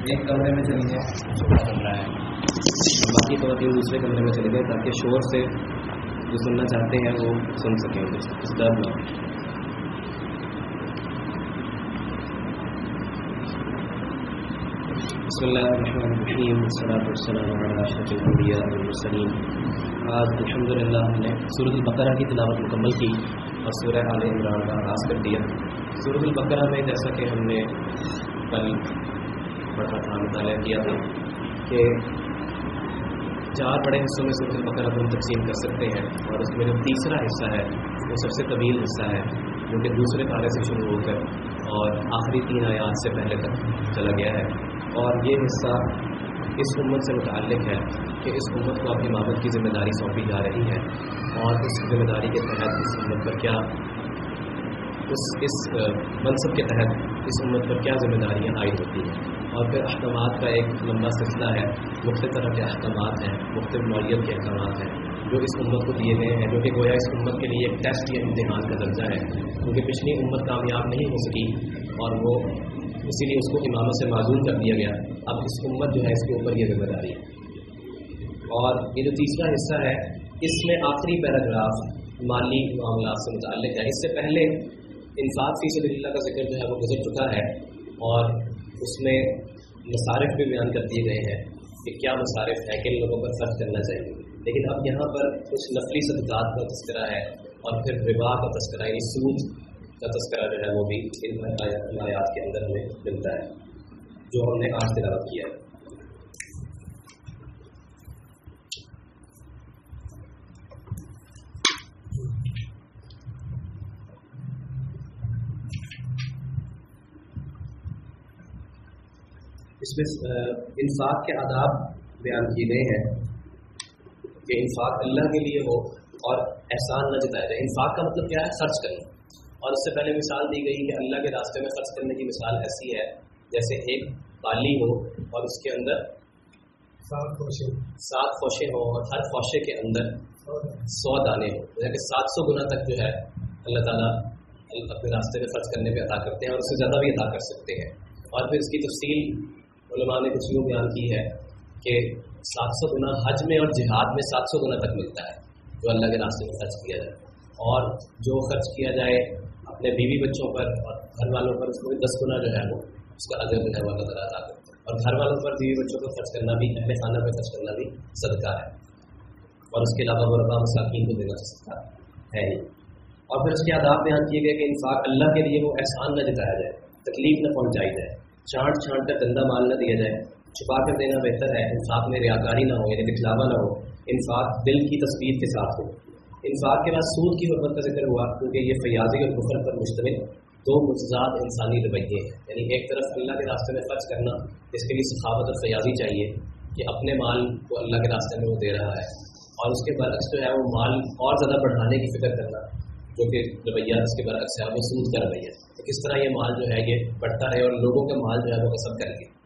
ایک کمرے میں چلی جائیں کمرہ ہے۔ باقی دو تین دوسرے کمرے میں چلے گئے تاکہ شور سے جو سننا چاہتے ہیں وہ سن سکیں۔ اس درد میں بسم اللہ الرحمن الرحیم صلاح والسلام علی اشرف الانبیاء والمرسلین۔ آج الحمد للہ ہم نے سورت البقرہ کی تلاوت مکمل کی اور سورہ عال عمران کا آغاز کر دیا۔ سورت البقرہ میں جیسا کہ ہم نے کل پڑھا تھا مطالعہ کیا تھا کہ چار بڑے حصوں میں سورت البقرہ کو ہم تقسیم کر سکتے ہیں اور اس میں جو تیسرا حصہ ہے، وہ سب سے طویل حصہ ہے، جو کہ دوسرے پارے سے شروع ہو کر اور آخری تین آیات سے پہلے تک چلا گیا ہے۔ اور یہ حصہ اس امت سے متعلق ہے کہ اس امت کو اپنی امامت کی ذمہ داری سونپی جا رہی ہے اور اس ذمہ داری کے تحت اس امت پر کیا اس اس منصب کے تحت اس امت پر کیا ذمہ داریاں عائد ہوتی ہیں۔ اور پھر احکامات کا ایک لمبا سلسلہ ہے۔ مختلف طرح کے احکامات ہیں، مختلف نوعیت کے احکامات ہیں۔ جو اس امت کو دیے گئے ہیں، جو کہ گویا اس امت کے لیے ایک ٹیسٹ یا امتحان کا درجہ ہے۔ کیونکہ پچھلی امت کامیاب نہیں ہو سکی اور وہ اسی لیے اس کو امامت سے معذول کر دیا گیا۔ اب اس امت جو ہے، اس کے اوپر یہ ذمہ داری ہے۔ اور یہ جو تیسرا حصہ ہے، اس میں آخری پیراگراف مالی معاملات سے متعلق ہے۔ اس سے پہلے انصاف فی صلی اللہ کا ذکر جو ہے، وہ گزر چکا ہے اور اس میں مصارف بھی بیان کر دیے گئے ہیں کہ کیا مصارف ہے کن لوگوں پر خرچ کرنا چاہیے۔ لیکن اب یہاں پر کچھ نفلی صدقات کا تذکرہ ہے اور پھر ربا کا تذکرہ یعنی سود کا تذکرہ جو ہے وہ بھی ان آیات کے اندر ہمیں ملتا ہے، جو ہم نے آج تلاوت کیا ہے۔ اس میں انصاف کے آداب بیان کیے گئے ہیں کہ انصاف اللہ کے لیے ہو اور احسان نہ جتایا جائے۔ انصاف کا مطلب کیا ہے؟ خرچ کرنا۔ اور اس سے پہلے مثال دی گئی کہ اللہ کے راستے میں خرچ کرنے کی مثال ایسی ہے جیسے ایک بالی ہو اور اس کے اندر سات خوشے۔ سات خوشے ہوں اور ہر خوشے کے اندر سو دانے۔ ہوں۔ جیسے کہ سات سو گنا تک جو ہے اللہ تعالیٰ اپنے راستے میں خرچ کرنے پہ ادا کرتے ہیں اور اس سے زیادہ بھی ادا کر سکتے ہیں۔ اور پھر اس کی تفصیل علماء نے کچھ یوں بیان کی ہے کہ سات سو گنا حج میں اور جہاد میں سات سو گنا تک ملتا ہے جو اللہ کے راستے میں خرچ کیا جائے۔ اور جو خرچ کیا جائے اپنے بیوی بچوں پر اور گھر والوں پر، اس کو دس گنا جو ہے وہ اس کا اگر جو ہے وہ اللہ تعالیٰ کرتے اور گھر والوں پر بیوی بچوں کو خرچ کرنا بھی، اہل خانہ پہ خرچ کرنا بھی صدقہ ہے۔ اور اس کے علاوہ غربا مساکین کو دینا صدقہ ہے ہی۔ اور پھر اس کے آداب بیان کیے گئے کہ انفاق اللہ کے لیے وہ احسان نہ جتایا جائے، تکلیف نہ پہنچائی جائے۔ چانٹ چھانٹ کر گندہ مال نہ دیا جائے۔ چھپا کر دینا بہتر ہے۔ انصاف میں ریاکاری نہ ہو یعنی دکھلاوا نہ ہو۔ انصاف دل کی تصویر کے ساتھ ہو۔ انصاف کے بعد سود کی حرمت کا ذکر ہوا، کیونکہ یہ فیاضی اور کفر پر مشتمل دو مجزاد انسانی رویے ہیں۔ یعنی ایک طرف اللہ کے راستے میں خرچ کرنا اس کے لیے سخاوت اور فیاضی چاہیے کہ اپنے مال کو اللہ کے راستے میں وہ دے رہا ہے۔ اور اس کے برعکس جو ہے، وہ مال اور زیادہ بڑھانے کی فکر کرنا، جو کہ رویہ اس کے برعکس ہے، وہ سود کا رویہ تو کس طرح یہ مال جو ہے یہ بڑھتا رہے اور لوگوں کا مال جو ہے وہ کسب کر کے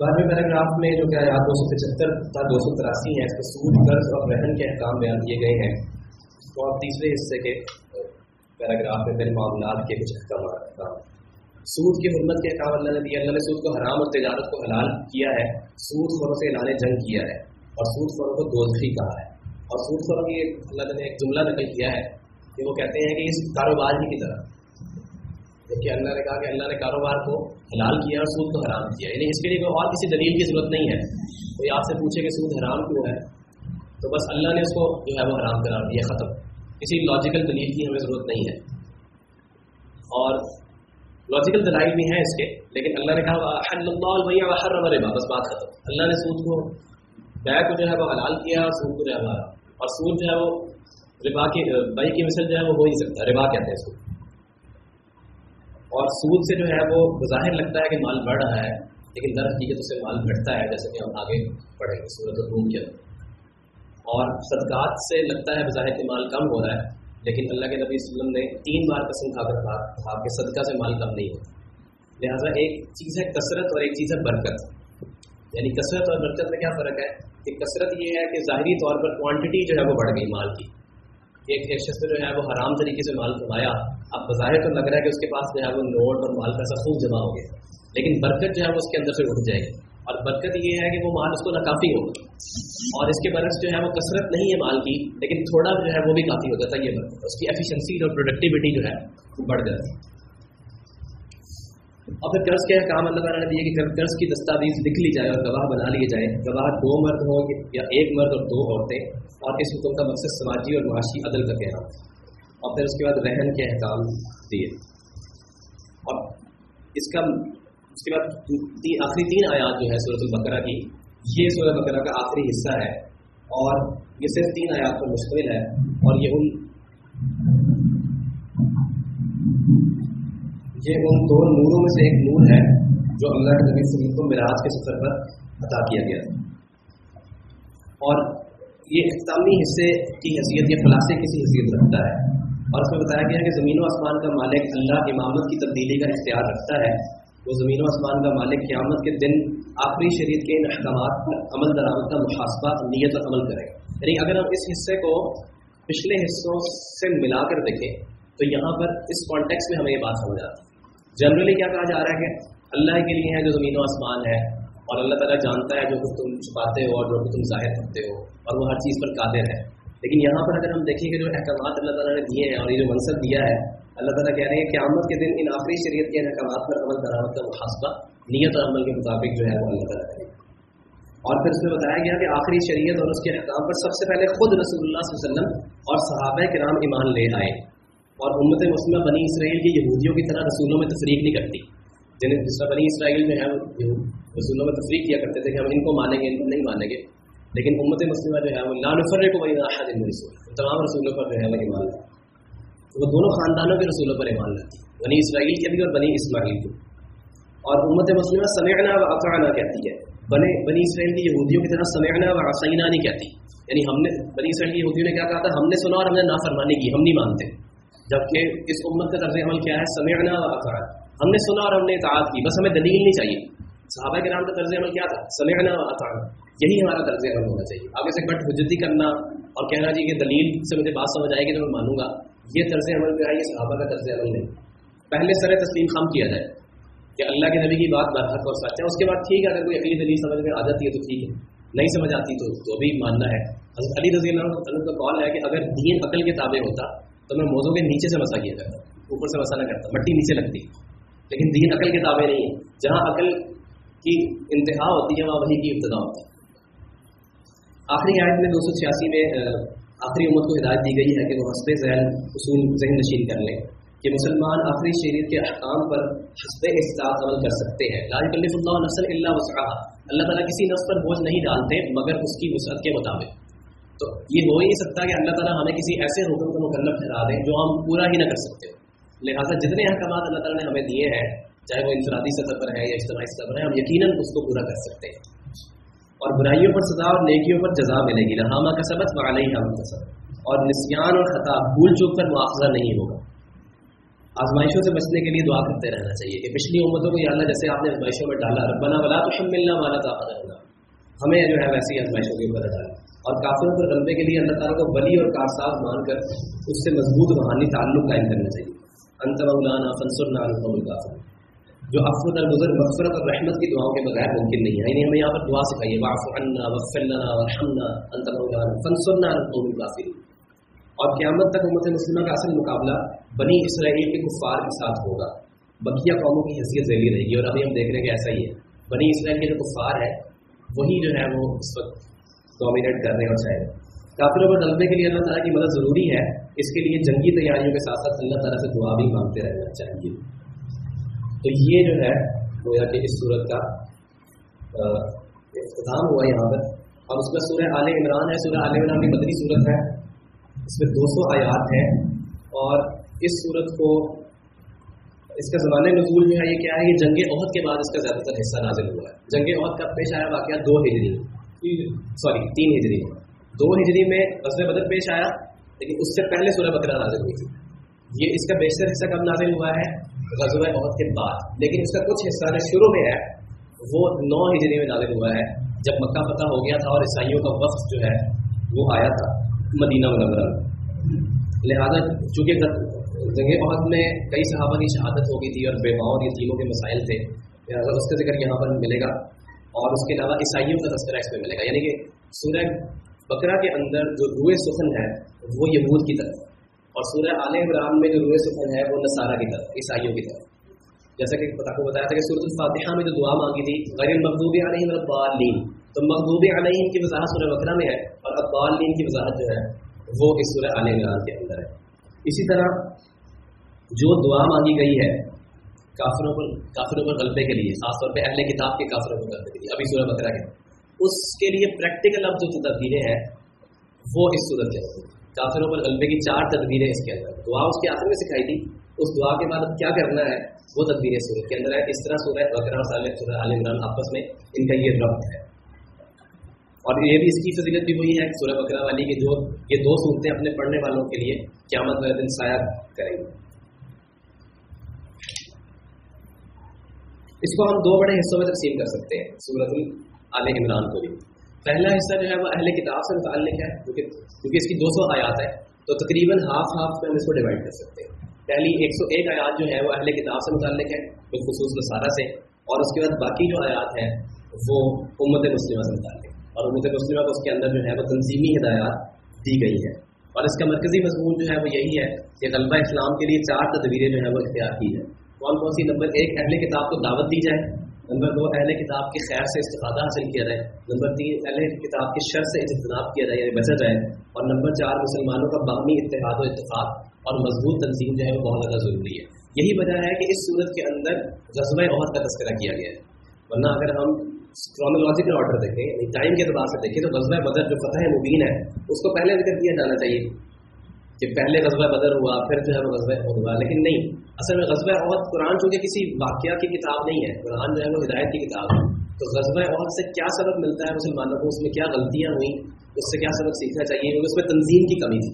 بارہویں پیراگراف میں جو کہ آیات دو سو پچہتر تھا دو سو تراسی ہے اس کے سود، قرض اور رہن کے احکام بیان کیے گئے ہیں۔ تو آپ تیسرے حصے کے پیراگراف میں میرے معاملات کے کچھ احکامات سود کی حرمت کے احکام اللہ نے دیا اللہ نے سود کو حرام اور تجارت کو حلال کیا ہے۔ سود خوروں سے اعلان جنگ کیا ہے اور سود خوروں کو دوزخی کہا ہے۔ اور سود خوروں کی اللہ نے ایک جملہ نقل کیا ہے۔ کہ وہ کہتے ہیں کہ اس کاروبار ہی کی طرح۔ دیکھیے، اللہ نے کہا کہ اللہ نے کاروبار کو حلال کیا اور سود کو حرام کیا۔ یعنی اس کے لیے کوئی اور کسی دلیل کی ضرورت نہیں ہے۔ کوئی آپ سے پوچھے کہ سود حرام کیوں ہے؟ تو بس اللہ نے اس کو جو ہے وہ حرام قرار دیا، ختم۔ کسی لاجیکل دلیل کی ہمیں ضرورت نہیں ہے۔ اور لاجیکل دلائل بھی ہیں اس کے، لیکن اللہ نے کہا اللہ ہر ربا بس بات ختم۔ اللہ نے سود کو، بے کو جو ہے وہ حلال کیا اور سود کو جو ہے وہ اور سود جو ہے وہ ربا کی بائی کی مثل جو ہے وہ ہو نہیں سکتا، ربا کہتے ہیں سود اور سود سے جو ہے وہ بظاہر لگتا ہے کہ مال بڑھ رہا ہے، لیکن در حقیقت اسے مال گھٹتا ہے، جیسے کہ ہم آگے بڑھیں گے صورت الروم کے اندر۔ اور صدقات سے لگتا ہے بظاہر کہ مال کم ہو رہا ہے، لیکن اللہ کے نبی وسلم نے تین بار قسم کھا کر کہا کہ صدقہ سے مال کم نہیں ہوتا۔ لہٰذا ایک چیز ہے کثرت اور ایک چیز ہے برکت۔ یعنی کثرت اور برکت میں کیا فرق ہے؟ کہ کثرت یہ ہے کہ ظاہری طور پر کوانٹٹی جو ہے وہ بڑھ گئی مال کی۔ ایک ایک شخص جو ہے وہ حرام طریقے سے مال کمایا، اب بظاہر تو لگ رہا ہے کہ اس کے پاس جو ہے وہ نوٹ اور مال پیسہ خوب جمع ہو گیا۔ لیکن برکت جو ہے وہ اس کے اندر سے اٹھ جائے گی۔ اور برکت یہ ہے کہ وہ مال اس کو ناکافی ہوگا اور اس کے برعکس جو ہے وہ کثرت نہیں ہے مال کی، لیکن تھوڑا جو ہے وہ بھی کافی ہو جاتا ہے، یہ برکت۔ اس کی ایفیشنسی اور پروڈکٹیوٹی جو ہے وہ بڑھ جاتی ہے۔ اور پھر قرض کے کام اللہ تعالیٰ نے دیے کہ جب قرض کی دستاویز لکھ لی جائے اور گواہ بنا لیے جائے گواہ دو مرد ہوں یا ایک مرد اور دو عورتیں، اور اس حکم کا مقصد سماجی اور معاشی عدل کا کہنا اور پھر اس کے بعد رہن کے احکام دیے۔ اور اس کا اس کے بعد آخری تین آیات جو ہے صورت البقرہ کی، یہ صورت بقرہ کا آخری حصہ ہے۔ اور یہ صرف تین آیات پر مشتمل ہے۔ اور یہ ان یہ ان دو نوروں میں سے ایک نور ہے جو اللہ کے نبی صلی کو مراج کے سفر پر عطا کیا گیا اور یہ اختتامی حصے کی حیثیت یا خلاصے کی حیثیت رکھتا ہے۔ اور اس میں بتایا گیا کہ زمین و آسمان کا مالک اللہ امامت کی تبدیلی کا اختیار رکھتا ہے۔ وہ زمین و آسمان کا مالک قیامت کے دن آخری شریعت کے ان احکامات پر عمل درآمد کا محاسبہ نیت اور عمل کریں یعنی اگر ہم اس حصے کو پچھلے حصوں سے ملا کر دیکھیں، تو یہاں پر اس کانٹیکس میں ہمیں یہ بات سمجھ آتی ہے۔ جنرلی کیا کہا جا رہا ہے کہ اللہ کے لیے ہے جو زمین و آسمان ہے اور اللہ تعالیٰ جانتا ہے جو کچھ تم چھپاتے ہو اور جو کچھ تم ظاہر کرتے ہو اور وہ ہر چیز پر قادر ہے۔ لیکن یہاں پر اگر ہم دیکھیں کہ جو احکامات اللہ تعالیٰ نے دیے ہیں اور یہ جو منصب دیا ہے، اللہ تعالیٰ کہہ رہے ہیں کہ آمد کے دن ان آخری شریعت کے احکامات پر عمل درآمد کا محاسبہ، نیت اور عمل کے مطابق جو ہے وہ اللہ تعالیٰ کرے۔ اور پھر اس میں بتایا گیا کہ آخری شریعت اور اس کے احکام پر سب سے پہلے خود رسول اللہ صلی اللہ علیہ وسلم اور صحابہ کے نام ایمان لے آئے۔ اور امت مسلمہ بنی اسرائیل کی یہودیوں کی طرح رسولوں میں تفریق نہیں کرتی۔ جنہیں جس طرح بنی اسرائیل میں ہے رسولوں میں تفریق کیا کرتے تھے کہ ہم ان کو مانیں گے، ان کو نہیں مانیں گے۔ لیکن امت مسلمہ جو ہے، وہ لانفر کو بنی راحت رسول۔ تمام رسولوں پر جو ہے، وہ ایمان لاتی۔ وہ دونوں خاندانوں کے رسولوں پر ایمان لاتی۔ بنی اسرائیل کے بھی اور بنی اسماعیل کے اور امت مسلمہ سمعنا و اطعنا کہتی ہے۔ بنے بنی اسرائیل کی یہودیوں کی طرح سمعنا و عصینا نہیں کہتی۔ یعنی ہم نے بنی اسرائیل کی یہودیوں نے کیا کہا تھا؟ ہم نے سنا اور ہم نے نافرمانی کی، ہم نہیں مانتے۔ جبکہ اس امت کا طرز عمل کیا ہے؟ سمعنا و اطعنا. ہم نے سنا اور ہم نے اطاعت کی، بس ہمیں دلیل نہیں چاہیے۔ صحابہ کے نام کا طرز عمل کیا تھا؟ سمعنا و اطعنا. یہی ہمارا طرز عمل ہونا چاہیے۔ آگے سے بٹ حجتی کرنا اور کہنا جی کہ دلیل سے مجھے بات سمجھ آئے گی تو میں مانوں گا۔ یہ طرز عمل جو ہے، یہ صحابہ کا طرز عمل نہیں۔ پہلے سر تسلیم خام کیا جائے کہ اللہ کے نبی کی بات برحق اور سچ ہے اس کے بعد ٹھیک ہے، اگر کوئی اگلی دلیل سمجھ میں آ جاتی ہے تو ٹھیک ہے۔ نہیں سمجھ آتی تو تو بھی ماننا ہے۔ حضرت علی رضی اللہ عنہ کا کال ہے کہ اگر دین عقل کے تابع ہوتا تو میں موزوں کے نیچے سے مسا کیا کرتا اوپر سے مسا نہ کرتا، مٹی نیچے لگتی۔ لیکن دین عقل کے تابع نہیں ہے۔ جہاں عقل کی انتہا ہوتی ہے، وہاں وہی کی ابتدا ہوتی ہے۔ آخری آیت میں دو سو چھیاسی میں آخری امت کو ہدایت دی گئی ہے کہ وہ حسب ذہن اصول، ذہن نشین کر لیں کہ مسلمان آخری شریعت کے احکام پر حسب احساس عمل کر سکتے ہیں۔ لا اللہ نسل اللہ وسعہ اللہ تعالیٰ کسی نسل پر بوجھ نہیں ڈالتے، مگر اس کی وسعت کے مطابق۔ تو یہ ہو ہی نہیں سکتا کہ اللہ تعالیٰ ہمیں کسی ایسے حکم کو مکلف ٹھہرا دیں جو ہم پورا ہی نہ کر سکتے لہٰذا جتنے احکامات اللہ تعالیٰ نے ہمیں دیے ہیں، چاہے وہ انفرادی سطح پر ہے یا اجتماعی سطح پر ہے ہم یقیناً اس کو پورا کر سکتے ہیں۔ اور برائیوں پر سزا اور نیکیوں پر جزا ملے گی۔ رحامہ کا سبق والی ہم کا سبق اور نسیان اور خطا بھول چوک پر مواخذہ نہیں ہوگا۔ آزمائشوں سے بچنے کے لیے دعا کرتے رہنا چاہیے کہ پچھلی امتوں کو یا اللہ جیسے آپ نے آزمائشوں میں ڈالا، ربنا ولا تو ہم ملنا والا تھا ہمیں جو ہے ویسی آزمائشوں کے اوپر ڈالا اور کافروں پر غلبے کے لیے اللہ تعالیٰ کو بلی اور کارساز مان کر اس سے مضبوط روحانی تعلق قائم کرنا چاہیے۔ انت مولانا فنسر نالقم القافر جو افر البزر مغفرت اور رحمت کی دعاؤں کے بغیر ممکن نہیں ہے۔ یعنی ہمیں یہاں پر دعا سکھائیے واف عنا وفر لنا ورحمنا انت مولانا فنسر نالقم القافر اور قیامت تک امت مسلمہ کا اصل مقابلہ بنی اسرائیل کے کفار کے ساتھ ہوگا۔ بقیہ قوموں کی حیثیت ذیلی رہے گی اور ابھی ہم دیکھ رہے ہیں کہ ایسا ہی ہے۔ بنی اسرائیل کے جو کفار ہے وہی جو ہے وہ اس وقت ڈومینیٹ کرنے اور چاہے کافروں پر ڈلنے کے لیے اللہ تعالیٰ کی مدد ضروری ہے۔ اس کے لیے جنگی تیاریوں کے ساتھ ساتھ اللہ تعالیٰ سے دعا بھی مانگتے رہنا چاہیے۔ تو یہ جو ہے، گویا کہ اس صورت کا اختتام ہوا یہاں پر۔ اب اس میں سورہ عال عمران ہے۔ سورہ عال عمران کی بدری صورت ہے۔ اس میں دو سو آیات ہیں۔ اور اس صورت کو، اس کا زمانۂ نزول جو ہے، یہ کیا ہے؟ یہ جنگ عہد کے بعد اس کا زیادہ تر حصہ نازل ہوا ہے۔ جنگ عہد کا پیش آیا واقعہ دو ہجری۔ سوری، تین ہجری میں دو ہجری میں غزل بدر پیش آیا، لیکن اس سے پہلے سورہ بکرا نازل ہوئی تھی۔ یہ اس کا بیشتر حصہ کب نازل ہوا ہے؟ غزل بہت کے بعد۔ لیکن اس کا کچھ حصہ جو شروع میں ہے، وہ نو ہجری میں نازل ہوا ہے، جب مکہ پتہ ہو گیا تھا اور عیسائیوں کا وقت جو ہے، وہ آیا تھا مدینہ منورہ لہٰذا چونکہ جنگ بہت میں کئی صحابہ کی شہادت ہو گئی تھی اور بیواؤں یتیموں کے مسائل تھے، لہٰذا اس کا ذکر یہاں پر ملے گا۔ اور اس کے علاوہ عیسائیوں کا تذکرہ اس میں ملے گا۔ یعنی کہ سورہ بکرا کے اندر جو روئے سخن ہے، وہ یہود کی طرف۔ اور سورہ عال عمران میں جو روئے سخن ہے، وہ نصارہ کی طرف، عیسائیوں کی طرف۔ جیسا کہ آپ کو بتایا تھا کہ صورت الفاتحہ میں جو دعا مانگی تھی، غیر مقدوبی علیہ البالین تو مقدوبی علیہ کی وضاحت سورہ بکرا میں ہے اور ابالین کی وضاحت جو ہے، وہ اس سورہ عال عمران کے اندر ہے۔ اسی طرح جو دعا مانگی گئی ہے کافروں پر کافروں پر غلبے کے لیے، خاص طور پہ اہل کتاب کے کافروں پر غلبے کے لیے۔ ابھی سورہ بکرا کے۔ اس کے لیے پریکٹیکل اب جو تدبیریں ہیں، وہ اس صورت کے اندر۔ کافروں پر غلبے کی چار تدبیریں اس کے اندر۔ دعا اس کے آخر میں سکھائی تھی۔ اس دعا کے بعد اب کیا کرنا ہے؟ وہ تدبیر سورت کے اندر ہے اس طرح سورہ وغیرہ سورہ عال عمران آپس میں ان کا یہ ربط ہے۔ اور یہ بھی اس کی فضیلت بھی وہی ہے سورہ بکرا والی کہ جو یہ دو صورتیں اپنے پڑھنے والوں کے لیے قیامت والے دن سایہ کریں گے۔ اس کو ہم دو بڑے حصوں میں تقسیم کر سکتے ہیں سورت عال عمران کو بھی۔ پہلا حصہ جو ہے وہ اہل کتاب سے متعلق ہے کیونکہ اس کی دو سو آیات ہے تو تقریباً ہاف ہاف میں ہم اس کو ڈیوائڈ کر سکتے ہیں۔ پہلی ایک سو ایک آیات جو ہے وہ اہل کتاب سے متعلق ہے بالخصوص نصارہ سے۔ اور اس کے بعد باقی جو آیات ہیں، وہ امت مسلمہ سے متعلق ہے اور امت مسلمہ کو اس کے اندر جو ہے وہ تنظیمی ہدایات دی گئی ہے اور اس کا مرکزی مضمون جو ہے وہ یہی ہے کہ طلبہ اسلام کے لیے چار تدبیریں جو ہے وہ اختیار کی ہے کون کون سی نمبر ایک اہل کتاب کو دعوت دی جائے؟ نمبر دو، اہل کتاب کی خیر سے استفادہ حاصل کیا جائے۔ نمبر تین، اہل کتاب کی شر سے اجتناب کیا جائے یعنی بچا جائے۔ اور نمبر چار، مسلمانوں کا باہمی اتحاد و اتفاق اور مضبوط تنظیم جو ہے وہ بہت زیادہ ضروری ہے۔ یہی وجہ ہے کہ اس صورت کے اندر غزبۂ عہد کا تذکرہ کیا گیا ہے۔ ورنہ اگر ہم کرونالوجیکل آرڈر دیکھیں یعنی ٹائم کے اعتبار سے دیکھیں، تو غزبۂ بدر جو فتح مبین ہے، اس کو پہلے ذکر کیا جانا چاہیے۔ کہ پہلے غزبۂ بدر ہوا، پھر جو ہے وہ غزبۂ عہد ہوا۔ لیکن نہیں، اصل میں غزبۂ عہد قرآن چونکہ کسی واقعہ کی کتاب نہیں ہے، قرآن جو ہے وہ ہدایت کی کتاب ہے۔ تو غزبۂ عہد سے کیا سبق ملتا ہے مسلمانوں کو؟ اس میں کیا غلطیاں ہوئیں؟ اس سے کیا سبق سیکھنا چاہیے؟ کیونکہ اس میں تنظیم کی کمی تھی۔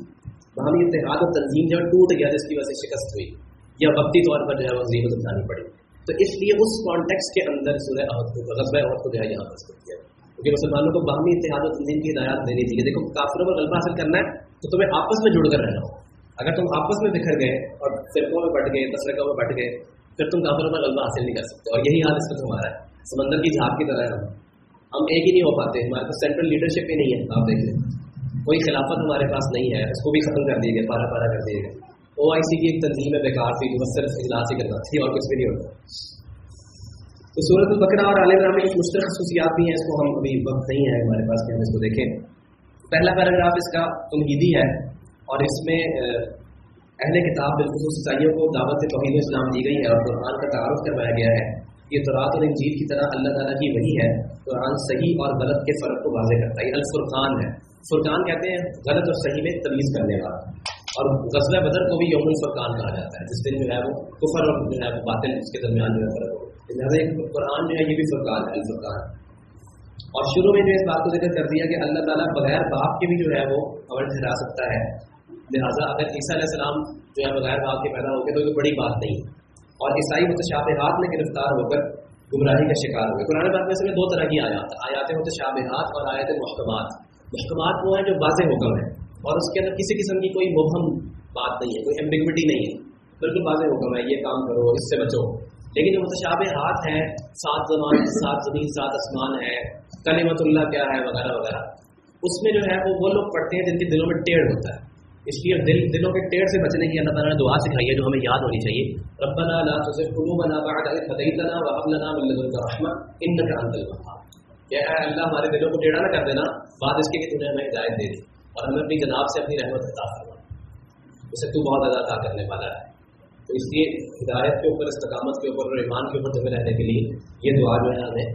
باہمی اتحاد اور تنظیم جو ہے ٹوٹ گیا جس کی وجہ سے شکست ہوئی۔ یا وقتی طور پر جو ہے وہ غریبت اٹھانی پڑی۔ تو اس لیے اس کانٹیکس کے اندر سورہ عہد کو غزبۂ عہد کو جو ہے یہاں پر کیا۔ کیونکہ مسلمانوں کو باہمی اتحاد اور تنظیم کی ہدایات دینی تھی۔ دیکھو، کافروں پر غلبہ حاصل کرنا ہے تو تمہیں آپس میں جڑ کر رہنا ہو۔ اگر تم آپس میں بکھر گئے اور فرقوں میں بٹ گئے تسرقوں میں بٹ گئے، پھر تم کافروں پر غلبہ حاصل نہیں کر سکتے۔ اور یہی حال اس وقت ہمارا ہے۔ سمندر کی جھاگ کی طرح ہے۔ ہم ہم ایک ہی نہیں ہو پاتے۔ ہمارے پاس سینٹرل لیڈرشپ ہی نہیں ہے۔ آپ دیکھ لیں۔ کوئی خلافت ہمارے پاس نہیں ہے۔ اس کو بھی ختم کر دیے گئے، پارا پارا کر دیے گئے۔ او آئی سی کی ایک تنظیم ہے بیکار تھی، جو صرف اجلاس ہی کرنا تھی اور کچھ بھی نہیں ہوتا۔ تو صورت البکرا اور علیہ میں کچھ مشترک خصوصیات بھی ہیں، اس کو ہم ابھی وقت نہیں ہے ہمارے پاس کہ ہم اس کو دیکھیں۔ پہلا پیراگراف اس کا تنقیدی ہے اور اس میں اہل کتاب بالخصوص عیسائیوں کو دعوت توحید اسلام دی گئی ہے اور قرآن کا تعارف کروایا گیا ہے۔ یہ تورات اور انجیل کی طرح اللہ تعالیٰ کی وہی ہے۔ قرآن صحیح اور غلط کے فرق کو واضح کرتا ہے۔ یہ الفرقان ہے۔ فرقان کہتے ہیں غلط اور صحیح میں تمیز کرنے والا۔ اور غزل بدر کو بھی یوم الفرقان کہا جاتا ہے۔ جس دن جو ہے وہ کفر اور جو ہے وہ باطل، اس کے درمیان جو ہے فرق ہو۔ لہٰذا قرآن جو ہے، یہ بھی فرقان ہے، الفرقان۔ اور شروع میں جو اس بات کو ذکر کر دیا کہ اللہ تعالیٰ بغیر باپ کے بھی جو ہے وہ عمل ٹھہرا سکتا ہے۔ لہٰذا اگر عیسیٰ علیہ السلام جو ہے بغیر باپ کے پیدا ہو گئے تو یہ بڑی بات نہیں۔ اور عیسائی متشابہات میں گرفتار ہو کر گمراہی کا شکار ہو گئے۔ قرآن بات میں سے دو طرح کی آیات آیات متشابہات اور آیات محکمات۔ محکمات وہ ہیں جو واضح حکم ہے اور اس کے اندر کسی قسم کی کوئی مبہم بات نہیں ہے، کوئی ایمبیگوٹی نہیں ہے بالکل واضح حکم ہے، یہ کام کرو، اس سے بچو۔ لیکن جو متشاب ہاتھ ہیں، سات زمان سات زمین، سات آسمان ہے کلیمت اللہ کیا ہے، وغیرہ وغیرہ، اس میں جو ہے وہ وہ لوگ پڑھتے ہیں جن کے دلوں میں ٹیڑھ ہوتا ہے۔ اس لیے دل دلوں کے ٹیڑھ سے بچنے کی اللہ تعالیٰ نے دعا سکھائی ہے جو ہمیں یاد ہونی چاہیے۔ ربنا لا تزغ قلوبنا بعد إذ هديتنا وهب لنا من لدنك رحمة إنك أنت الوهاب۔ کہ اے اللہ، ہمارے دلوں کو ٹیڑھا نہ کر دینا بات اس کے کہ تمہیں ہمیں ہدایت دے دی۔ اور ہمیں اپنی جناب سے اپنی رحمت عطا کرنا اسے تو بہت زیادہ عطا کرنے والا ہے۔ تو اس لیے ہدایت کے اوپر، استقامت کے اوپر اور ایمان کے اوپر جمع رہنے کے لیے یہ دعا جو ہے ہمیں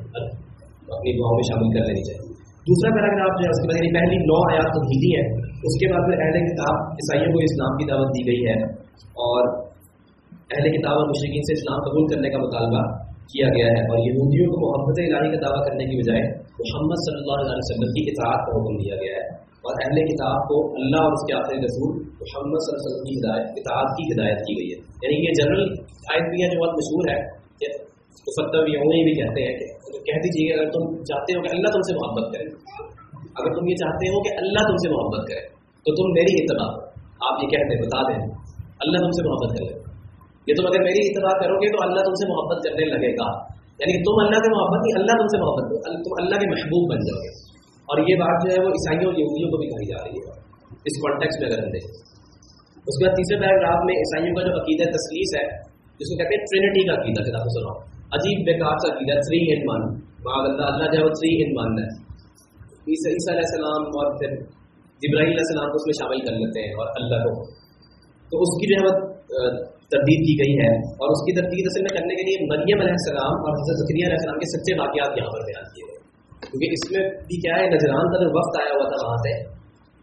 اپنی دعاؤں میں شامل کر لینی چاہیے۔ دوسرا پیراگراف جو ہے، اس کے بعد یعنی پہلی نو آیات تو ہے اس کے بعد میں اہل کتاب عیسائیوں کو اسلام کی دعوت دی گئی ہے اور اہل کتاب اور مشرقین سے اسلام قبول کرنے کا مطالبہ کیا گیا ہے اور یہودیوں کو محبت الہی کا دعویٰ کرنے کی بجائے محمد صلی اللہ علیہ وسلم کی اطاعت کا حکم دیا گیا ہے۔ اور اہل کتاب کو اللہ اور اس کے آخری رسول محمد صلی اللہ علیہ وسلم کی ہدایت اطاعت کی ہدایت کی گئی ہے۔ یعنی یہ جنرل آیت بھی ہے جو بہت مشہور ہے کہ فتح یوں بھی کہتے ہیں کہ کہہ دیجیے اگر تم چاہتے ہو کہ اللہ تم سے محبت کرے۔ اگر تم یہ چاہتے ہو کہ اللہ تم سے محبت کرے، تو تم میری اتباع آپ یہ کہتے بتا دیں، اللہ تم سے محبت کرے۔ یہ تم اگر میری اتباع کرو گے تو اللہ تم سے محبت کرنے لگے گا۔ یعنی تم اللہ سے محبت نہیں، اللہ تم سے محبت کرو، تم اللہ کے محبوب بن جاؤ گے۔ اور یہ بات جو ہے وہ عیسائیوں اور یہودیوں کو بھی کہی جا رہی ہے، اس کانٹیکس میں اگر ہم دیکھیں۔ اس کے بعد تیسرے پیراگراف میں عیسائیوں کا جو عقیدہ تسلیس ہے، جس کو کہتے ہیں ٹرینٹی کا عقیدہ کتاب سنا عجیب بیکار کا عقیدہ تھری ان مان معاذ اللہ اللہ جو ہے وہ تھری ان ماننا ہے۔ عیسیٰ عیسیٰ علیہ السلام اور پھر جبراہیل علیہ السلام کو اس میں شامل کر لیتے ہیں اور اللہ کو۔ تو اس کی جو ہے وہ تردید کی گئی ہے۔ اور اس کی تردید اصل میں کرنے کے لیے مریم علیہ السلام اور حضرت ذکری علیہ السلام کے سچے واقعات یہاں پر بیان کیے۔ کیونکہ اس میں بھی کیا ہے نجران کا جو وقت آیا ہوا تھا وہاں سے،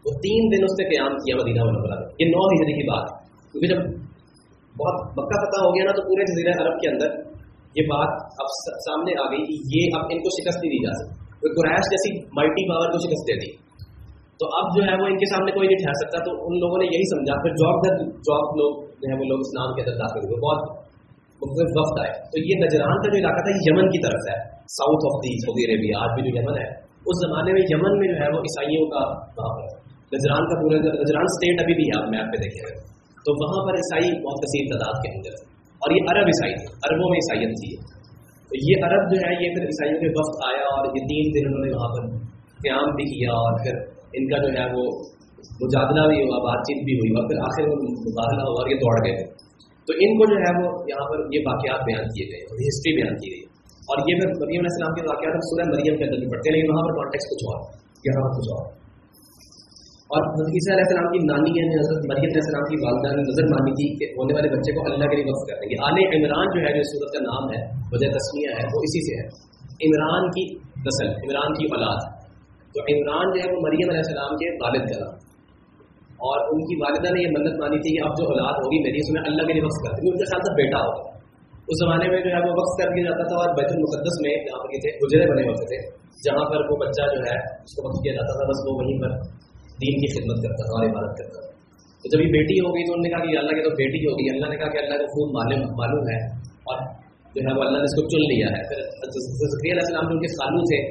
وہ تین دن اس نے قیام کیا مدینہ منورہ میں، یہ نو ہجری کی بات۔ کیونکہ جب بہت مکہ فتح ہو گیا نا، تو پورے جزیرہ عرب کے اندر یہ بات اب سامنے آ گئی کہ یہ اب ان کو شکست نہیں دی جا سکتی۔ قریش جیسی ملٹی پاور کو شکست دے دی۔ تو اب جو ہے وہ ان کے سامنے کوئی نہیں ٹھہر سکتا، تو ان لوگوں نے یہی سمجھا۔ پھر جاب در جاب لوگ جو ہے وہ لوگ اسلام کے اندر داخل ہوئے۔ بہت مختلف وقت آئے۔ تو یہ نجران کا جو علاقہ تھا، یہ یمن کی طرف ہے۔ South of the Saudi Arabia آج بھی جو یمن ہے۔ اس زمانے میں یمن میں جو ہے وہ عیسائیوں کا وہاں پر نجران کا پورا نجران اسٹیٹ ابھی بھی ہے، آپ میپ پہ دیکھیں۔ تو وہاں پر عیسائی بہت کثیر تعداد کے اندر اور یہ عرب عیسائی تھے، عربوں میں عیسائیت تھی تو یہ عرب جو ہے، یہ پھر عیسائیوں کے وقت آیا اور یہ تین دن انہوں نے وہاں پر قیام بھی کیا اور پھر ان کا جو ہے وہ مجادلہ بھی ہوا، بات چیت بھی ہوئی اور پھر آخر میں مبادلہ ہوا اور یہ دوڑ گئے۔ تو ان کو جو ہے وہ یہاں پر یہ واقعات بیان کیے گئے اور ہسٹری بیان کی گئی اور یہ میں مریم علیہ السلام کے واقعات سورہ مریم کے اندر بھی پڑھتے ہیں، لیکن وہاں پر کانٹیکس کچھ اور، یہاں پر کچھ اور۔ اور عیسیٰ علیہ السلام کی نانی یعنی حضرت مریم علیہ السلام کی والدہ نے نظر مانی تھی کہ ہونے والے بچے کو اللہ کے لیے وقف کر دیں گے آل عمران جو ہے، جو صورت کا نام ہے، وجہ تسمیہ ہے، وہ اسی سے ہے۔ عمران کی نسل، عمران کی اولاد۔ تو عمران جو ہے وہ مریم علیہ السلام کے والد کا نام اور ان کی والدہ نے یہ منت مانی تھی کہ اب جو اولاد ہوگی میری، اس میں اللہ کے لیے وقف کر دیں۔ گے ان کے خیال سے بیٹا ہوگا اس زمانے میں جو ہے وہ وقت کر دیا جاتا تھا اور بیت المقدس میں جہاں پر تھے، گجرے بنے ہوتے تھے، جہاں پر وہ بچہ جو ہے، اس کو وقت کیا جاتا تھا، بس وہ وہیں پر دین کی خدمت کرتا تھا اور عبادت کرتا تھا۔ تو جب یہ بیٹی ہوگی تو انہوں نے کہا کہ اللہ کی تو بیٹی ہوگی، اللہ نے کہا کہ اللہ کو خوب معلوم معلوم ہے۔ اور جو ہے وہ اللہ نے اس کو چن لیا ہے۔ پھر ذکری علیہ السلام جو ان کے خالو تھے،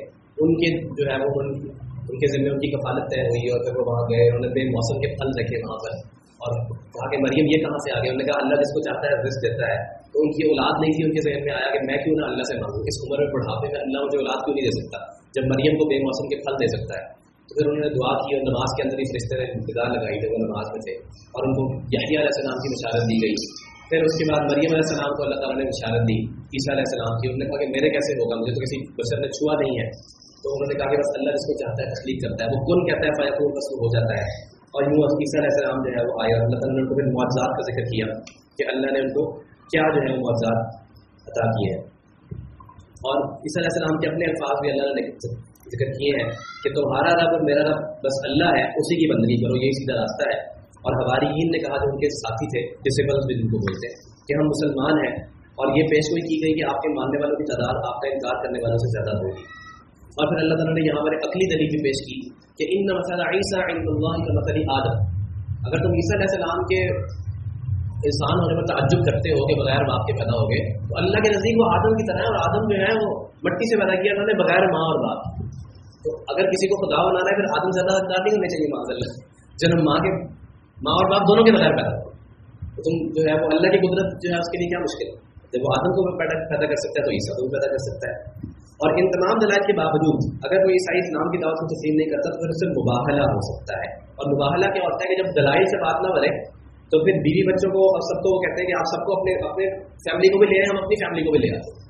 ان کے جو ہے وہ ان ان کے ذمے ان کی کفالت طے ہوئی اور پھر وہ وہاں گئے، انہوں نے بے موسم کے پھل رکھے وہاں پر اور کہا کہ مریم یہ کہاں سے آ گئے انہوں نے کہا اللہ جس کو چاہتا ہے، رزق دیتا ہے۔ تو ان کی اولاد نہیں تھی ان کے ذہن میں آیا کہ میں کیوں نہ اللہ سے مانگوں اس عمر میں بڑھاپے میں اللہ مجھے اولاد کیوں نہیں دے سکتا؟ جب مریم کو بے موسم کے پھل دے سکتا ہے۔ تو پھر انہوں نے دعا کی اور نماز کے اندر اس رشتے نے انتظار لگائی تھے وہ نماز میں تھے اور ان کو یحییٰ علیہ السلام کی مشارت دی گئی۔ پھر اس کے بعد مریم علیہ السلام کو اللہ تعالیٰ نے مشارت دی، عیسیٰ علیہ السلام کی۔ انہوں نے کہا کہ میرے کیسے ہوگا؟ مجھے تو کسی بشر نے چھوا نہیں ہے۔ تو انہوں نے کہا کہ بس اللہ جس کو چاہتا ہے تخلیق کرتا ہے، وہ کن کہتا ہے فیقون بس ہو جاتا ہے۔ اور یوں عیسیٰ علیہ السلام جو ہے وہ آیا اللہ تعالیٰ نے ان کو پھر معاوضات کا ذکر کیا کہ اللہ نے ان کو کیا جو ہے معاوضات عطا کیے ہیں۔ اور عیسیٰ علیہ السلام کے اپنے الفاظ بھی اللہ نے ذکر کیے ہیں کہ تمہارا رب اور میرا رب بس اللہ ہے، اسی کی بندگی کرو، یہی سیدھا راستہ ہے۔ اور ہماری نے کہا جو ان کے ساتھی تھے ڈسیبلس بھی جن کو بولتے ہیں کہ ہم مسلمان ہیں۔ اور یہ پیش گوئی کی گئی کہ آپ کے ماننے والوں کی تعداد، آپ کا انکار کرنے والوں سے زیادہ ہوگی۔ اور پھر اللہ تعالیٰ نے یہاں پر عقلی دلیل بھی پیش کی کہ ان مسئلہ عیسیٰ اللہ کا مسئلہ آدم۔ اگر تم عیسیٰ علیہ السلام کے انسان ہونے پر تعجب کرتے ہو کہ بغیر باپ کے پیدا ہو گئے، تو اللہ کے نزدیک وہ آدم کی طرح ہے اور آدم جو ہے وہ مٹی سے پیدا کیا انہوں نے بغیر ماں اور باپ۔ تو اگر کسی کو خدا بنانا ہے، پھر آدم زیادہ حقدار نہیں ہونے چاہیے ماں اللہ جنم ماں کے ماں اور باپ دونوں کے بغیر پیدا ہو۔ تو تم جو ہے وہ اللہ کی قدرت جو ہے اس کے لیے کیا مشکل؟ ہے جب وہ آدم کو پیدا پیدا کر سکتا ہے تو عیسیٰ کو بھی پیدا کر سکتا ہے۔ اور ان تمام دلائل کے باوجود اگر کوئی عیسائی اسلام کی دعوت کو تسلیم نہیں کرتا تو پھر اسے مباحلہ ہو سکتا ہے۔ اور مباحلہ کیا ہوتا ہے کہ جب دلائل سے بات نہ بنے تو پھر بیوی بچوں کو اور سب کو وہ کہتے ہیں کہ آپ سب کو اپنے اپنے فیملی کو بھی لے آئیں ہم اپنی فیملی کو بھی لے آتے ہیں۔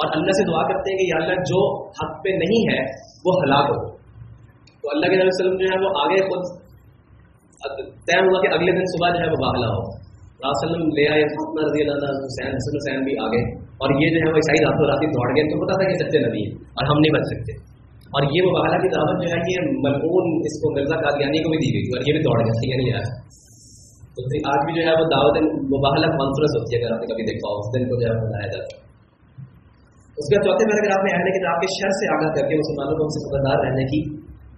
اور اللہ سے دعا کرتے ہیں کہ یا اللہ جو حق پہ نہیں ہے وہ ہلاک ہو۔ تو اللہ کے نبی وسلم جو ہے وہ آگے خود طے ہوا کہ اگلے دن صبح جو ہے وہ باہلا ہو۔ وسلم لے آئے فاطمہ رضی اللہ حسین حسن حسین بھی آگے اور یہ جو ہے وہ عیسائی راتوں رات دوڑ گئے، تو پتا تھا کہ سچے نبی ہیں اور ہم نہیں بچ سکتے۔ اور یہ وہ کی دعوت جو ہے یہ ملعون اس کو مرزا قادیانی کو بھی دی گئی تھی اور یہ بھی دوڑ گیا تھا یہ نہیں آیا۔ تو آج بھی جو ہے وہ دعوت وہ کانفرنس ہوتی ہے، اگر آپ نے کبھی دیکھا ہو، اس دن کو جو ہے بنایا جاتا ہے۔ اس کے چوتھے پیراگراف میں اہل کتاب کے شر سے آگاہ کر کے مسلمانوں کو ان سے خبردار رہنے کی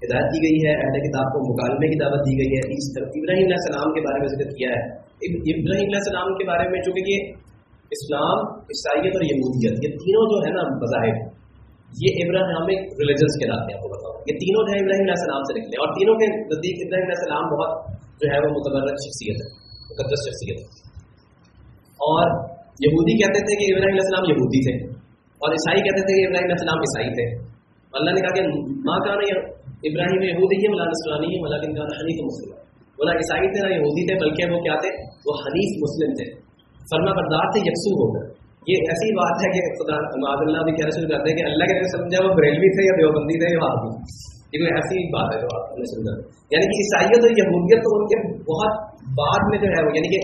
ہدایت دی گئی ہے، اہل کتاب کو مکالمے کی دعوت دی گئی ہے، اس طرف ابراہیم علیہ السلام کے بارے میں ذکر کیا ہے۔ ابراہیم علیہ السلام کے بارے میں چونکہ یہ اسلام، عیسائیت اور یہودیت، یہ تینوں جو ہے نا مذاہب، یہ ابراہمک ریلیجنس کے ناطے آپ کو بتاؤ یہ تینوں جو ہے ابراہیم علیہ السلام سے نکلے اور تینوں کے نزدیک ابراہیم علیہ السلام بہت جو ہے وہ متبرک شخصیت ہے، مقدس شخصیت ہے۔ اور یہودی کہتے تھے کہ ابراہیم علیہ السلام یہودی تھے۔ اور عیسائی کہتے تھے کہ ابراہیم علیہ السلام عیسائی تھے۔ اللہ نے کہا کہ ماں کا نا ابراہیم یہودی ہے ملا نسلانی ہے ملا کن کا حنیف مسلم بولا عیسائی تھے نہ یہودی تھے، بلکہ وہ کیا تھے؟ وہ حنیف مسلم تھے۔ فرما بردار تھے، یکسو ہو کر یہ ایسی بات ہے کہ خدا معذ اللہ بھی کہنا شروع کرتے ہیں کہ اللہ کے سمجھا وہ بریلوی تھے یا دیوبندی تھے یا وہاں یہ کوئی ایسی بات ہے جو آپ نے سمجھا۔ یعنی کہ عیسائیت اور یہودیت تو ان کے بہت بعد میں جو ہے وہ یعنی کہ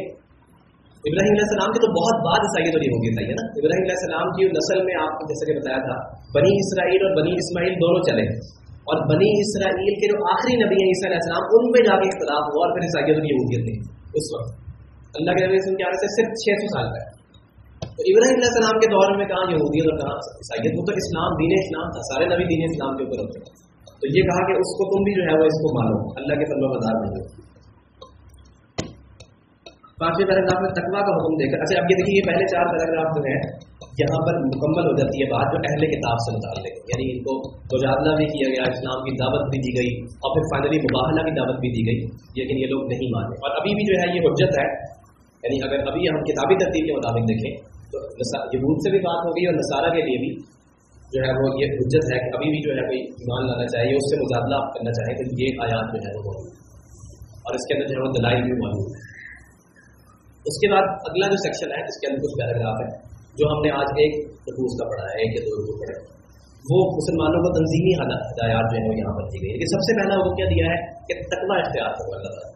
ابراہیم علیہ السلام کی تو بہت بعد عیسائیت اور یہودیت آئی ہے نا۔ ابراہیم علیہ السلام کی نسل میں آپ کو جیسے کہ بتایا تھا، بنی اسرائیل اور بنی اسماعیل دونوں چلے۔ اور بنی اسرائیل کے جو آخری نبی ہیں عیسیٰ علیہ السلام ان میں جا کے اختلاف ہوا اور پھر عیسائیت اور یہودیت تھی اس وقت۔ اللہ کے نبی کے آنے سے صرف چھ سو سال کا ہے تو ابراہیم علیہ السلام کے دور میں کہاں یہودیت اور کہاں عیسائیت؟ وہ تو اسلام، دین اسلام تھا، سارے نبی دین اسلام کے اوپر ہوتے تو یہ کہا کہ اس کو تم بھی جو ہے وہ اس کو مانو اللہ کے طلبہ مدار میں پانچویں پیراگراف میں تقوا کا حکم دے کر اچھا اب یہ دیکھیے، یہ پہلے چار پیراگراف جو ہے یہاں پر مکمل ہو جاتی ہے بات جو اہل کتاب سے متعلق۔ یعنی ان کو مجادلہ بھی کیا گیا، اسلام کی دعوت بھی دی گئی، اور پھر فائنلی مباحلہ کی دعوت بھی دی گئی۔ لیکن یہ لوگ نہیں مانے اور ابھی بھی جو ہے، یہ حجت ہے۔ یعنی اگر ابھی ہم کتابی ترتیب کے مطابق دیکھیں، تو یہود سے بھی بات ہوگی اور نصارہ کے لیے بھی جو ہے وہ یہ حجت ہے کہ ابھی بھی جو ہے کوئی ایمان لانا چاہیے اس سے مجادلہ کرنا چاہے، تو یہ آیات جو ہے وہ اور اس کے اندر جو ہے وہ دلائی بھی موجود ہے اس کے بعد اگلا جو سیکشن ہے اس کے اندر کچھ پیراگراف ہے جو ہم نے آج ایک رقوص کا پڑھا ہے، ایک یا دو رقو پڑھے وہ مسلمانوں کو تنظیمی ہدایات جو ہے وہ یہاں پر دی گئی۔ لیکن سب سے پہلا وہ کیا دیا ہے کہ تقوا اختیار کرو اللہ تعالیٰ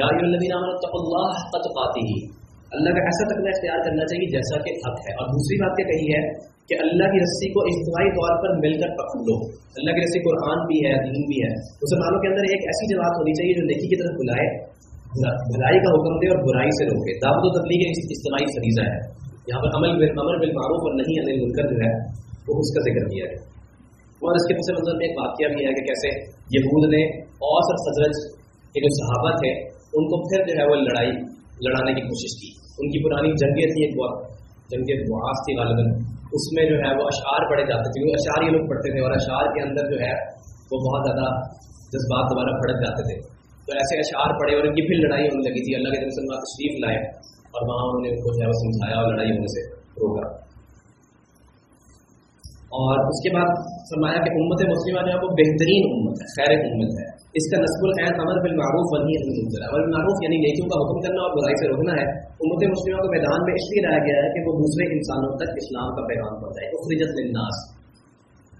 یا الذین آمنوا اتقوا اللہ حق تقاته۔ اللہ کا ایسا تقوی اختیار کرنا چاہیے جیسا کہ حق ہے۔ اور دوسری بات کیا کہی ہے کہ اللہ کی رسی کو اجتماعی طور پر مل کر پکڑ لو۔ اللہ کی رسی قرآن بھی ہے، دین بھی ہے۔ مسلمانوں کے اندر ایک ایسی جماعت ہونی چاہیے جو نیکی کی طرف بلائے بھلائی کا حکم دے اور برائی سے روکے۔ دعوت و تبلیغ ایک اجتماعی فریضہ ہے۔ یہاں پر عمل امر بالمعروف اور نہیں انل منکر جو ہے، وہ اس کا ذکر کیا ہے۔ اور اس کے پس منظر میں ایک واقعہ بھی ہے کہ کیسے یہود نے اوس اور حضرت کے جو صحابہ تھے، ان کو پھر جو ہے وہ لڑائی، لڑانے کی کوشش کی۔ ان کی پرانی جنگیں تھیں ایک وقت جنگ معاذ تھی غالباً۔ اس میں جو ہے وہ اشعار پڑھے جاتے تھے وہ اشعار یہ لوگ پڑھتے تھے اور اشعار کے اندر جو ہے وہ بہت زیادہ جذبات دوبارہ پڑھ جاتے تھے۔ تو ایسے اشعار پڑھے اور ان کی پھر لڑائی ہونے لگی تھی۔ اللہ کے دن تشریف لائے۔ اور وہاں انہوں نے ان کو جو ہے وہ سمجھایا اور لڑائی ہونے سے روکا۔ اور اس کے بعد فرمایا کہ امت مسلمہ جو ہے، وہ بہترین امت ہے، خیر امت ہے۔ اس کا نصب العین امر بالمعروف بنی ہے امر بالمعروف یعنی نیکیوں کا حکم کرنا اور برائی سے روکنا ہے۔ امت مسلمہ کو میدان میں اس لیے لایا گیا ہے کہ وہ دوسرے انسانوں تک اسلام کا پیغام پہنچائے۔ اخرجت للناس۔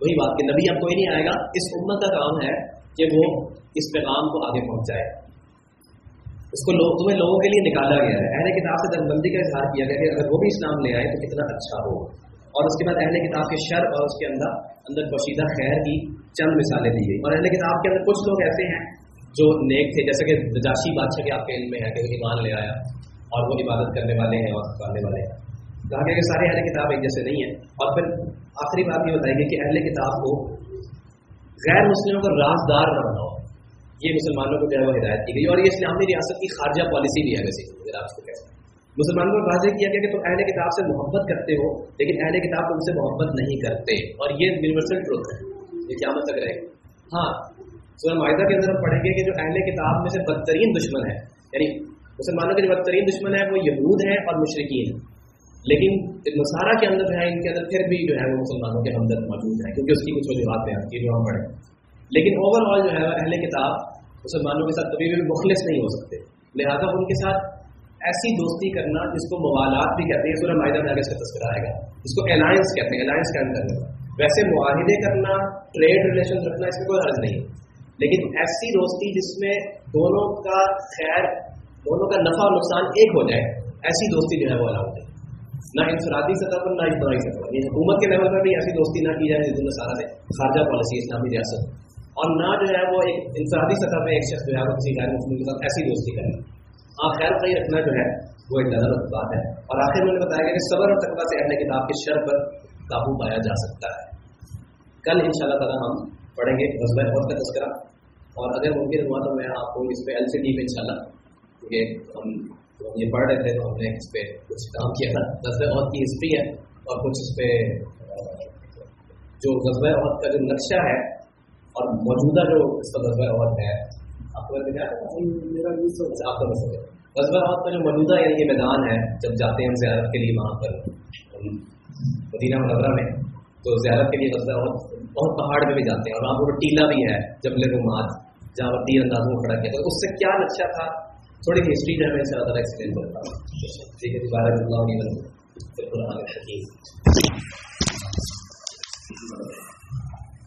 وہی بات کہ نبی اب کوئی نہیں آئے گا، اس امت کا کام ہے کہ وہ اس پیغام کو آگے پہنچائے۔ اس کو لوگ تمہیں لوگوں کے لیے نکالا گیا ہے۔ اہل کتاب سے دربندی کا اظہار کیا گیا کہ اگر وہ بھی اسلام لے آئے تو کتنا اچھا ہو۔ اور اس کے بعد اہل کتاب کے شر اور اس کے اندر اندر پوشیدہ خیر کی چند مثالیں دی گئی۔ اور اہل کتاب کے اندر کچھ لوگ ایسے ہیں جو نیک تھے، جیسے کہ دجاشی بادشاہ کے آپ کے علم میں ہے کہ ایمان لے آیا اور وہ عبادت کرنے والے ہیں اور کرنے والے ہیں۔ کہا گیا کہ سارے اہل کتاب ایک جیسے نہیں ہیں۔ اور پھر آخری بات یہ بتائی گئی کہ اہل کتاب کو غیر مسلموں کو رازدار نہ بناؤ۔ یہ مسلمانوں کو جو ہے وہ ہدایت کی گئی اور یہ اسلامی ریاست کی خارجہ پالیسی بھی ہے ویسے اگر آپ کو کہتے مسلمانوں کو واضح کیا گیا کہ تم اہل کتاب سے محبت کرتے ہو، لیکن اہل کتاب تم سے محبت نہیں کرتے۔ اور یہ یونیورسل ٹروتھ ہے۔ یہ کیا مطلب رہے گا۔ ہاں سورہ معاہدہ کے اندر ہم پڑھیں گے کہ جو اہل کتاب میں سے بدترین دشمن ہے یعنی مسلمانوں کے جو بدترین دشمن ہے وہ یہود ہے اور مشرقین ہیں۔ لیکن نصارہ کے اندر جو ہے، ان کے اندر پھر بھی جو ہے وہ مسلمانوں کے ہمدرد موجود ہیں، کیونکہ اس کی کچھ وجوہات بیان کی جو ہم پڑھیں۔ لیکن اوور آل جو ہے اہل کتاب مسلمانوں کے ساتھ کبھی بھی مخلص نہیں ہو سکتے۔ لہٰذا ان کے ساتھ ایسی دوستی کرنا جس کو موالات بھی کہتے ہیں، سورہ معاہدہ میں آگے سے تذکرہ آئے گا۔ جس کو الائنس کہتے ہیں الائنس کا کرنا ویسے معاہدے کرنا ٹریڈ ریلیشن رکھنا، اس میں کوئی حرض نہیں۔ لیکن ایسی دوستی جس میں دونوں کا خیر، دونوں کا نفع اور نقصان ایک ہو جائے، ایسی دوستی جو ہے وہ الاؤ ہے نہ انفرادی سطح پر، نہ اجتماعی سطح پر۔ یہ حکومت کے لیول پر بھی ایسی دوستی نہ کی جائے، جس میں سارا سے خارجہ پالیسی اسلامی ریاست اور نہ جو ہے وہ ایک انفرادی سطح پہ ایک شخص جو ہے وہ کسی غیر مسلم کے ساتھ ایسی دوستی کرے۔ ہاں خیر صحیح رکھنا جو ہے وہ ایک زیادہ بات ہے۔ اور آخر میں نے بتایا گیا کہ صبر اور تقبہ سے اہل کتاب کے شر پر قابو پایا جا سکتا ہے۔ کل ان شاء اللہ تعالیٰ ہم پڑھیں گے غزبۂ عہد کا تذکرہ۔ اور اگر ممکن ہوا تو میں آپ کو اس پہ ایل سی ڈی پہ ان شاء اللہ کیونکہ ہم یہ پڑھ رہے تھے تو ہم نے اس پہ کچھ کام کیا تھا۔ غزبۂ عہد کی ہسٹری ہے اور کچھ اس پہ جو غزبۂ عہد کا جو نقشہ ہے اور موجودہ جو اس کا غزبۂ عہد ہے آپ کو آپ کا غزبہ آپ کا جو موجودہ یعنی یہ میدان ہے جب جاتے ہیں ہم زیارت کے لیے وہاں پر مدینہ منورہ میں تو زیارت کے لیے مسئلہ اور بہت پہاڑ پہ بھی جاتے ہیں۔ اور وہاں پر ٹیلا بھی ہے جبل رومات جہاں پر تیر اندازوں میں کھڑا کیا۔ تھا اس سے کیا نقشہ تھا؟ تھوڑی سی ہسٹری جو ہے میں اس طرح ایکسپلین کرتا ہوں ٹھیک ہے دوبارہ اللہ علیہ وسلم